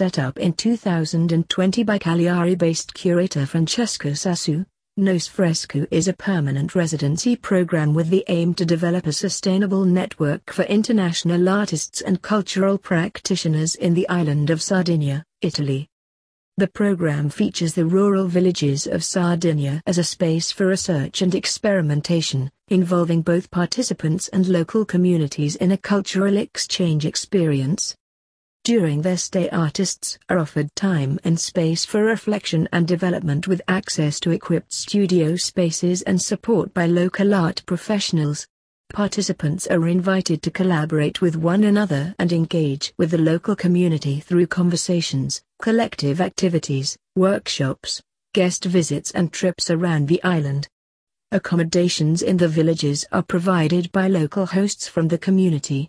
set up in 2020 by Cagliari-based curator Francesco Sassu, Nocefresca is a permanent residency program with the aim to develop a sustainable network for international artists and cultural practitioners in the island of Sardinia, Italy. The program features the rural villages of Sardinia as a space for research and experimentation, involving both participants and local communities in a cultural exchange experience. During their stay artists are offered time and space for reflection and development with access to equipped studio spaces and support by local art professionals. Participants are invited to collaborate with one another and engage with the local community through conversations, collective activities, workshops, guest visits and trips around the island. Accommodations in the villages are provided by local hosts from the community,